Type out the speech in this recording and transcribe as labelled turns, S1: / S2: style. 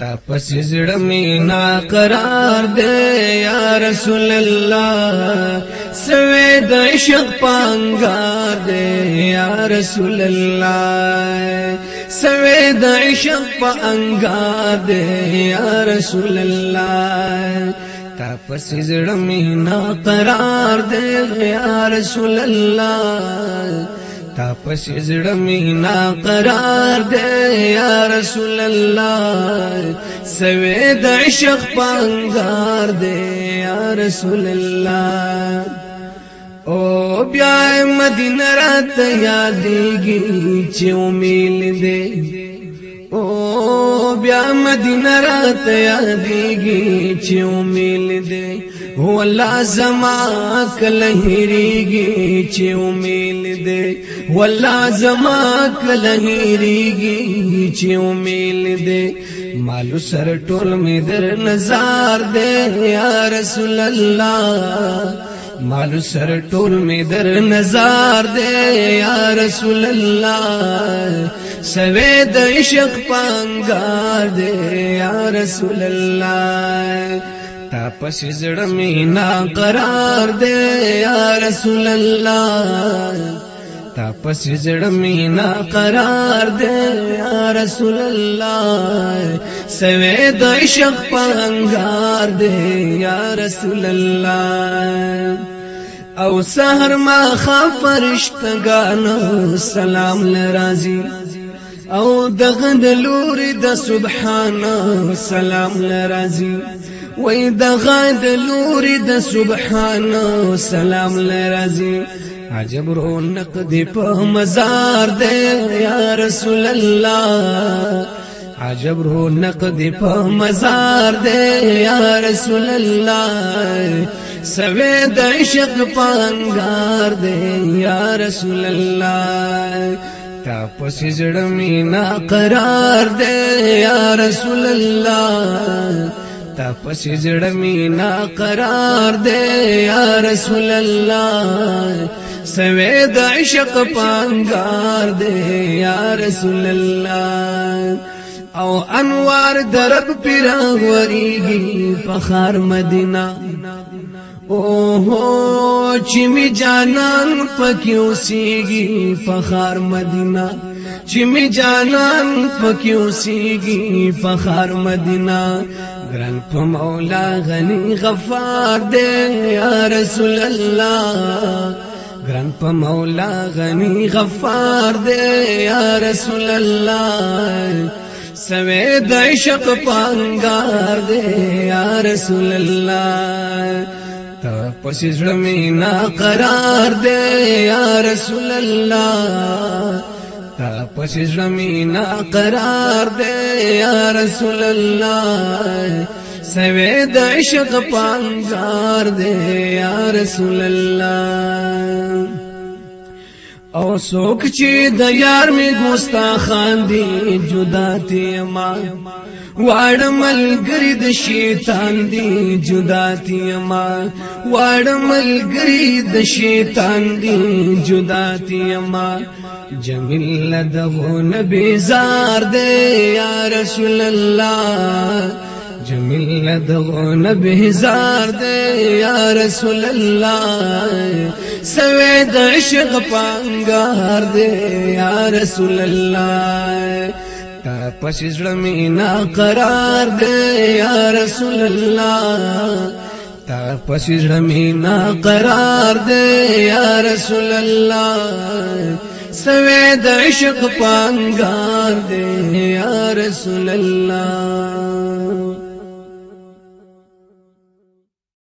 S1: تا پس زړه می نا قرار دے یا رسول الله سوي د عشق پانګار دے یا رسول الله سوي د عشق پانګار دے یا رسول الله تا پس زړه می نا قرار دے یا رسول الله تا پس زړه مینا قرار دے یا رسول الله سوي د عشق پنګار دے یا رسول الله او بیا مدینه رات یادېږي چې امیل دے او بیا مدینه را تیادیږي چې امیل دې هو لازم کله هریږي چې امیل دې هو لازم کله هریږي چې امیل دې مالو سر ټول می در نزار دې یا رسول الله مالو سر ټول می در نزار دے یا رسول الله سوی د عشق پنګار دی یا رسول الله تا پس زړه مینا قرار دی یا رسول الله تا پس زړه مینا قرار دی یا رسول الله سوی د عشق پنګار دی یا رسول الله او سحر ما خفرشتگانو سلام لرازی او دغه د لوري د سبحان سلام ناراضي وای دغه د لوري د سبحان سلام ناراضي عجب رو نقد په مزار دې یا رسول الله عجب رو نقد په مزار دې یا رسول الله سوی د عشق پانګار دې یا رسول الله تا پس زړمی نا قرار دے یا رسول الله تا پس زړمی نا قرار دے یا رسول الله سوي د عشق پانګار دے یا رسول الله او انوار درب پیراوریگی فخار مدینہ اوهو چې می جانان پکې اوسېږي فخر مدینه چې می جانان پکې اوسېږي فخر مدینه ګران په مولا غني غفار دې یا رسول الله ګران په مولا غني غفار دې یا رسول الله سوی د عشق پانګار دې یا رسول الله تا پس زړه می نا قرار دې یا رسول الله تا پس زړه می نا قرار دې یا رسول الله سوی د عشق پانګار دې یا رسول الله او سوک چې د یار می ګوستا خان دی جدا تی ما واړ ملګری د شیطان دی جدا تی ما واړ ملګری د شیطان دی جدا تی ما جمیل دغه نبی زار دی یا رسول الله جمیل دغو نبی زار دے یا رسول اللہ سوید عشق پانگار دے یا رسول اللہ تا پشزڑ مینا قرار دے یا رسول اللہ تا پشزڑ مینا قرار دے یا رسول اللہ سوید عشق پانگار دے یا رسول اللہ